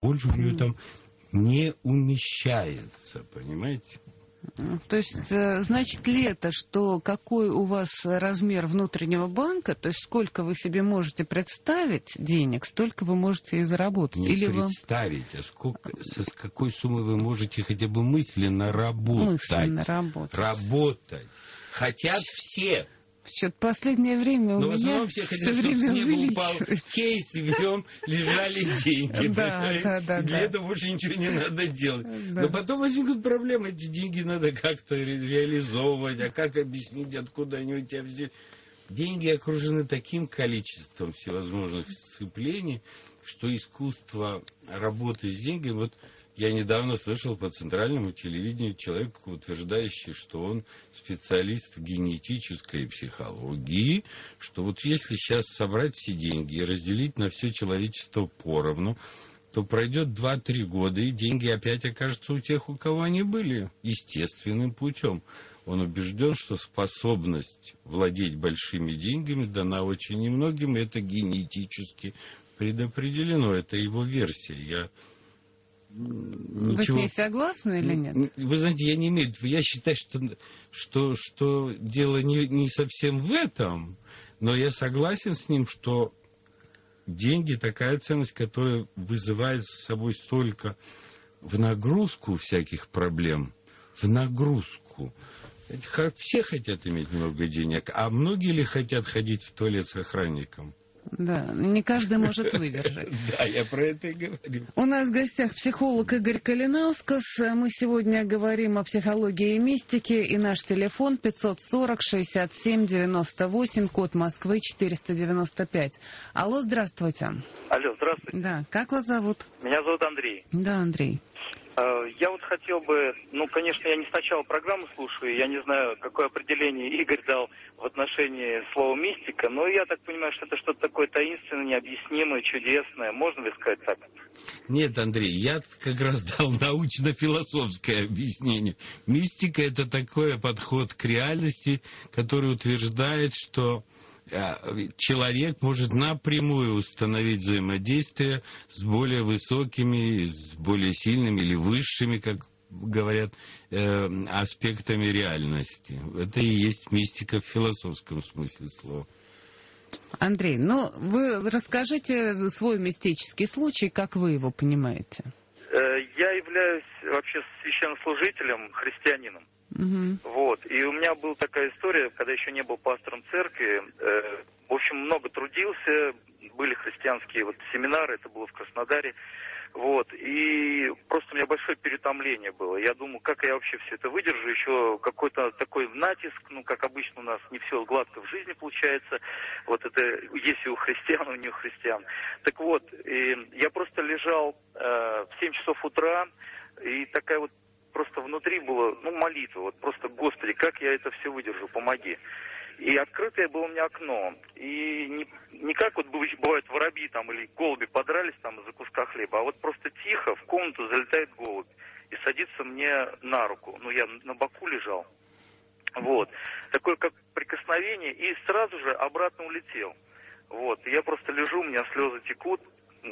больше у нее там не умещается, понимаете? То есть, э, значит ли это, что какой у вас размер внутреннего банка, то есть сколько вы себе можете представить денег, столько вы можете и заработать? Не Или представить, вам... а сколько, со, с какой суммы вы можете хотя бы мысленно работать? Мысленно работать. Работать. Хотят все. Что-то последнее время у Но меня в основном все хотят, время чтобы с неба упал кейс, и в нем лежали деньги. Да, да, да. Для этого больше ничего не надо делать. Но потом возникнут проблемы, эти деньги надо как-то реализовывать, а как объяснить, откуда они у тебя взялись. Деньги окружены таким количеством всевозможных сцеплений, что искусство работы с деньгами, вот я недавно слышал по центральному телевидению человека, утверждающий, что он специалист в генетической психологии, что вот если сейчас собрать все деньги и разделить на все человечество поровну, то пройдет 2-3 года, и деньги опять окажутся у тех, у кого они были, естественным путем. Он убежден, что способность владеть большими деньгами дана очень немногим, и это генетически предопределено. Это его версия. Я Ничего... Вы с ней согласны или нет? Вы знаете, я не имею... Я считаю, что, что, что дело не, не совсем в этом, но я согласен с ним, что деньги такая ценность, которая вызывает с собой столько в нагрузку всяких проблем, в нагрузку. Все хотят иметь много денег, а многие ли хотят ходить в туалет с охранником? Да, не каждый может выдержать. Да, я про это и говорю. У нас в гостях психолог Игорь Калинаускас. Мы сегодня говорим о психологии и мистике. И наш телефон 540-67-98, код Москвы 495. Алло, здравствуйте. Алло, здравствуйте. Да, как вас зовут? Меня зовут Андрей. Да, Андрей. Э, я вот хотел бы, ну, конечно, я не сначала программу слушаю, я не знаю, какое определение Игорь дал в отношении слова мистика, но я так понимаю, что это что-то такое таинственное, необъяснимое, чудесное. Можно ли сказать так? Нет, Андрей, я как раз дал научно-философское объяснение. Мистика – это такой подход к реальности, который утверждает, что человек может напрямую установить взаимодействие с более высокими, с более сильными или высшими, как говорят, э, аспектами реальности. Это и есть мистика в философском смысле слова. Андрей, ну вы расскажите свой мистический случай, как вы его понимаете? Э, я являюсь вообще священнослужителем, христианином. Угу. Вот. И у меня была такая история, когда еще не был пастором церкви. Э, в общем, много трудился, были христианские вот семинары, это было в Краснодаре. Вот. И просто у меня большое перетомление было. Я думаю, как я вообще все это выдержу, еще какой-то такой натиск, ну, как обычно у нас не все гладко в жизни получается. Вот это есть и у христиан, у не у христиан. Так вот, и я просто лежал э, в 7 часов утра, и такая вот просто внутри было, ну, молитва, вот просто, Господи, как я это все выдержу, помоги. И открытое было у меня окно. И не, не как вот бывает воробьи там или голуби подрались там из-за куска хлеба, а вот просто тихо в комнату залетает голубь и садится мне на руку. Ну, я на боку лежал. Вот. Такое как прикосновение, и сразу же обратно улетел. Вот. Я просто лежу, у меня слезы текут,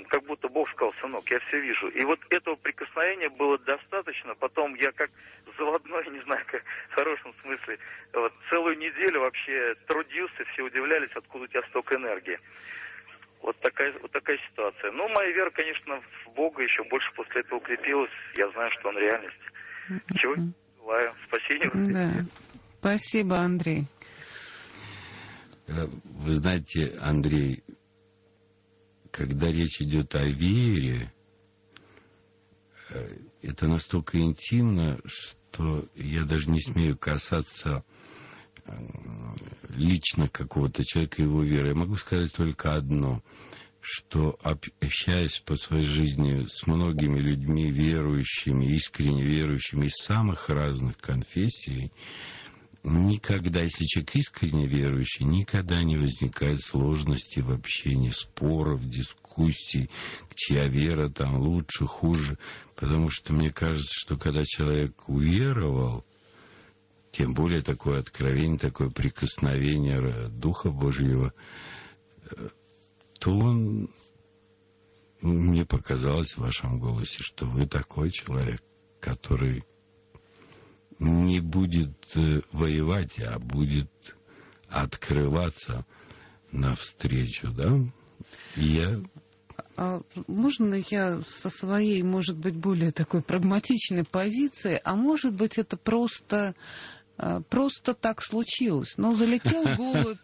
как будто Бог сказал, сынок, я все вижу. И вот этого прикосновения было достаточно. Потом я как заводной, не знаю, как в хорошем смысле, вот, целую неделю вообще трудился, все удивлялись, откуда у тебя столько энергии. Вот такая, вот такая ситуация. Ну, моя вера, конечно, в Бога еще больше после этого укрепилась. Я знаю, что Он реальность. Чего желаю. Спасибо. Да. Спасибо, Андрей. Э, вы знаете, Андрей, когда речь идет о вере, э, это настолько интимно, что я даже не смею касаться э, лично какого-то человека его веры. Я могу сказать только одно, что общаясь по своей жизни с многими людьми верующими, искренне верующими из самых разных конфессий, никогда, если человек искренне верующий, никогда не возникает сложности в общении, споров, дискуссий, чья вера там лучше, хуже. Потому что мне кажется, что когда человек уверовал, тем более такое откровение, такое прикосновение Духа Божьего, то он мне показалось в вашем голосе, что вы такой человек, который не будет э, воевать, а будет открываться навстречу, да? Я а можно я со своей, может быть, более такой прагматичной позиции, а может быть, это просто э, просто так случилось. Ну, залетел голубь.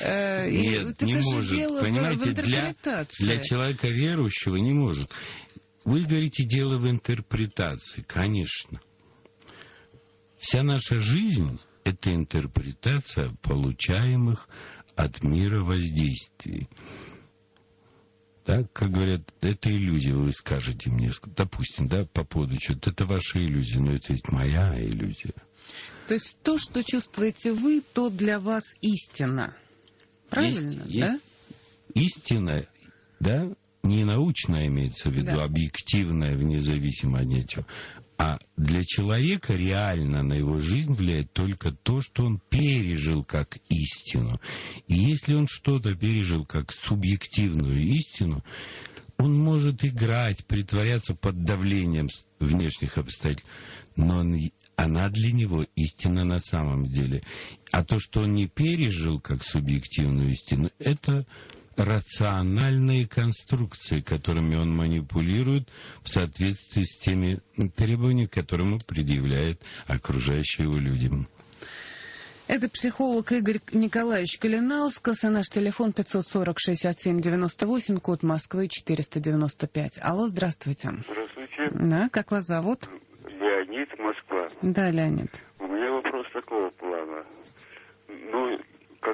Э, Нет, не может. Понимаете, для, для человека верующего не может. Вы говорите, дело в интерпретации. Конечно. Вся наша жизнь — это интерпретация получаемых от мира воздействий. Так, как говорят, это иллюзия, вы скажете мне, допустим, да, по поводу чего-то, это ваша иллюзия, но это ведь моя иллюзия. То есть то, что чувствуете вы, то для вас истина. Правильно, есть, да? Есть истина, да, не научная имеется в виду, да. объективная, вне зависимости от чего, а для человека реально на его жизнь влияет только то, что он пережил как истину. И если он что-то пережил как субъективную истину, он может играть, притворяться под давлением внешних обстоятельств, но он, она для него истина на самом деле. А то, что он не пережил как субъективную истину, это рациональные конструкции, которыми он манипулирует в соответствии с теми требованиями, которые ему предъявляет окружающие его людям. Это психолог Игорь Николаевич Калинаускас, а наш телефон 540-67-98, код Москвы 495. Алло, здравствуйте. Здравствуйте. Да, как вас зовут? Леонид, Москва. Да, Леонид. У меня вопрос такого плана. Ну,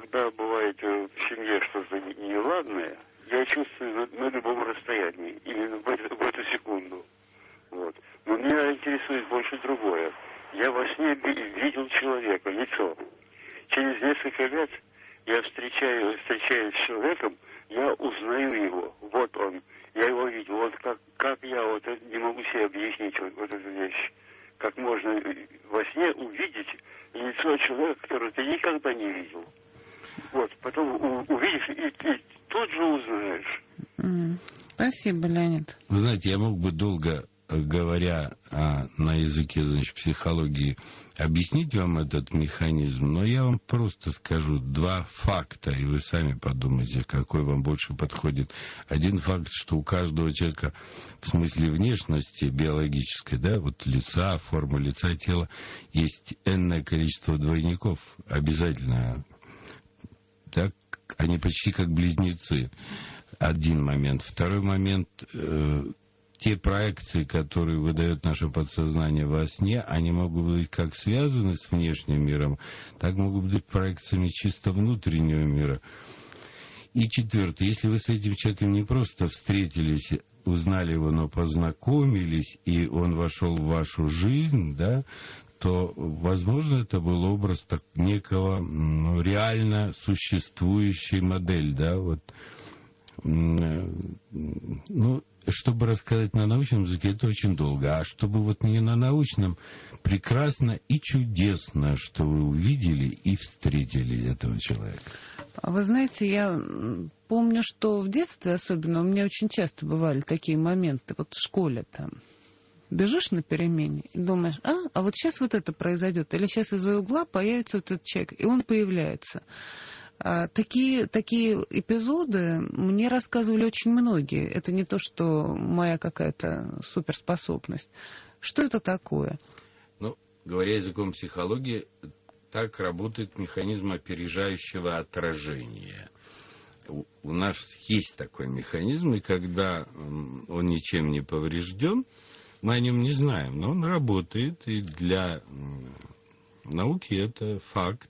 когда бывает в семье что-то неладное, я чувствую на, на любом расстоянии, именно в эту, в эту секунду. Вот. Но меня интересует больше другое. Я во сне видел человека, лицо. Через несколько лет я встречаю, встречаюсь с человеком, я узнаю его. Вот он. Я его видел. Вот как, как я вот не могу себе объяснить вот, вот эту вещь. Как можно во сне увидеть лицо человека, которого ты никогда не видел. Вот, потом увидишь и, и тут же узнаешь. Mm. Спасибо, Леонид. Вы знаете, я мог бы долго э, говоря а, на языке значит, психологии, объяснить вам этот механизм, но я вам просто скажу два факта, и вы сами подумайте, какой вам больше подходит. Один факт, что у каждого человека в смысле внешности биологической, да, вот лица, форма лица, тела, есть энное количество двойников, обязательно так, они почти как близнецы. Один момент. Второй момент, э, те проекции, которые выдает наше подсознание во сне, они могут быть как связаны с внешним миром, так могут быть проекциями чисто внутреннего мира. И четвертое, если вы с этим человеком не просто встретились, узнали его, но познакомились, и он вошел в вашу жизнь, да, то, возможно, это был образ так, некого ну, реально существующей модели, да, вот. Ну, чтобы рассказать на научном языке, это очень долго. А чтобы вот не на научном, прекрасно и чудесно, что вы увидели и встретили этого человека. Вы знаете, я помню, что в детстве особенно у меня очень часто бывали такие моменты, вот в школе там, бежишь на перемене и думаешь, а, а вот сейчас вот это произойдет, или сейчас из-за угла появится вот этот человек, и он появляется. А, такие, такие эпизоды мне рассказывали очень многие. Это не то, что моя какая-то суперспособность. Что это такое? Ну, говоря языком психологии, так работает механизм опережающего отражения. У нас есть такой механизм, и когда он ничем не поврежден, мы о нем не знаем, но он работает, и для науки это факт.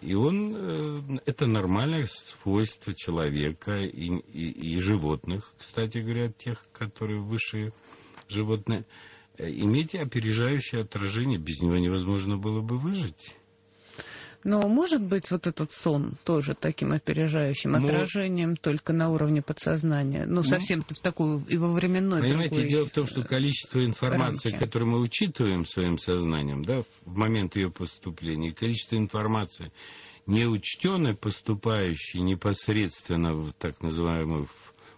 И он, э, это нормальное свойство человека и, и, и животных, кстати говоря, тех, которые высшие животные, э, иметь опережающее отражение, без него невозможно было бы выжить. Но может быть вот этот сон тоже таким опережающим Но... отражением только на уровне подсознания? Ну, ну совсем в такую и во временной Понимаете, другой... дело в том, что количество информации, рамки. которую мы учитываем своим сознанием, да, в момент ее поступления, количество информации, неучтенной, поступающей непосредственно в так называемую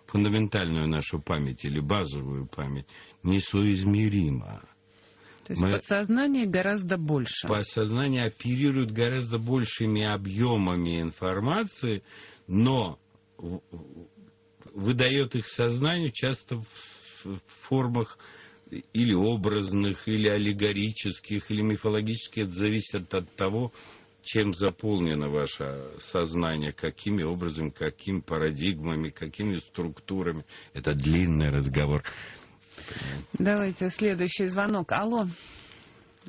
фундаментальную нашу память или базовую память, несоизмеримо. То есть Мы... подсознание гораздо больше. Подсознание оперирует гораздо большими объемами информации, но выдает их сознанию часто в формах или образных, или аллегорических, или мифологических. Это зависит от того, чем заполнено ваше сознание, какими образами, какими парадигмами, какими структурами. Это длинный разговор. Давайте следующий звонок. Алло.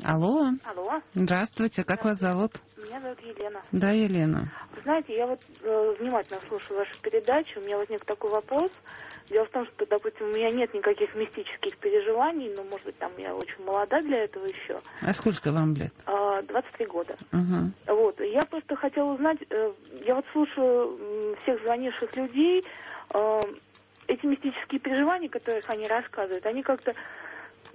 Алло. Алло. Здравствуйте. Как вас зовут? Меня зовут Елена. Да, Елена. Вы знаете, я вот э, внимательно слушаю вашу передачу. У меня возник такой вопрос. Дело в том, что, допустим, у меня нет никаких мистических переживаний, но, может быть, там я очень молода для этого еще. А сколько вам лет? 23 года. Угу. Вот. Я просто хотела узнать, э, я вот слушаю всех звонивших людей, э, эти мистические переживания, которых они рассказывают, они как-то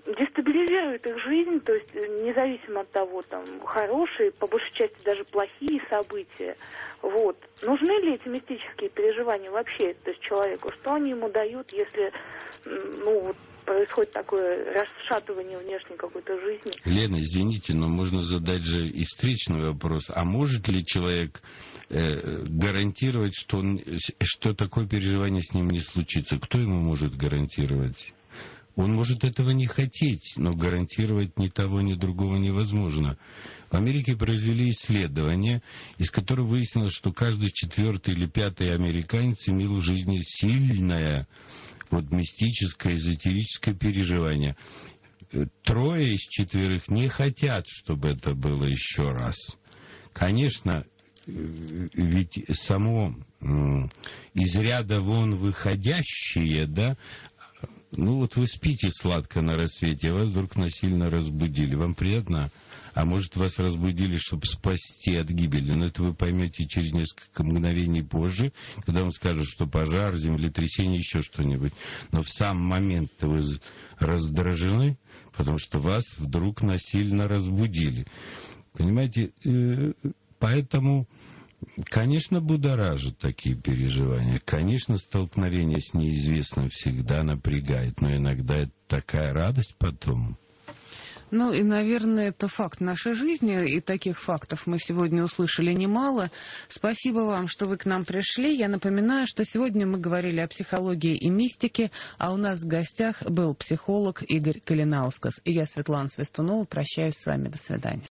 дестабилизируют их жизнь, то есть независимо от того, там, хорошие, по большей части даже плохие события. Вот. Нужны ли эти мистические переживания вообще, то есть человеку? Что они ему дают, если, ну, вот, происходит такое расшатывание внешней какой-то жизни. Лена, извините, но можно задать же и встречный вопрос. А может ли человек э, гарантировать, что, он, что такое переживание с ним не случится? Кто ему может гарантировать? Он может этого не хотеть, но гарантировать ни того, ни другого невозможно. В Америке произвели исследование, из которого выяснилось, что каждый четвертый или пятый американец имел в жизни сильное вот мистическое, эзотерическое переживание. Трое из четверых не хотят, чтобы это было еще раз. Конечно, ведь само из ряда вон выходящее, да, ну вот вы спите сладко на рассвете, а вас вдруг насильно разбудили. Вам приятно? А может, вас разбудили, чтобы спасти от гибели. Но это вы поймете через несколько мгновений позже, когда вам скажут, что пожар, землетрясение, еще что-нибудь. Но в сам момент вы раздражены, потому что вас вдруг насильно разбудили. Понимаете, э, поэтому Конечно, будоражат такие переживания. Конечно, столкновение с неизвестным всегда напрягает, но иногда это такая радость потом. Ну и, наверное, это факт нашей жизни, и таких фактов мы сегодня услышали немало. Спасибо вам, что вы к нам пришли. Я напоминаю, что сегодня мы говорили о психологии и мистике, а у нас в гостях был психолог Игорь Калинаускас. И я, Светлана Свистунова, прощаюсь с вами. До свидания.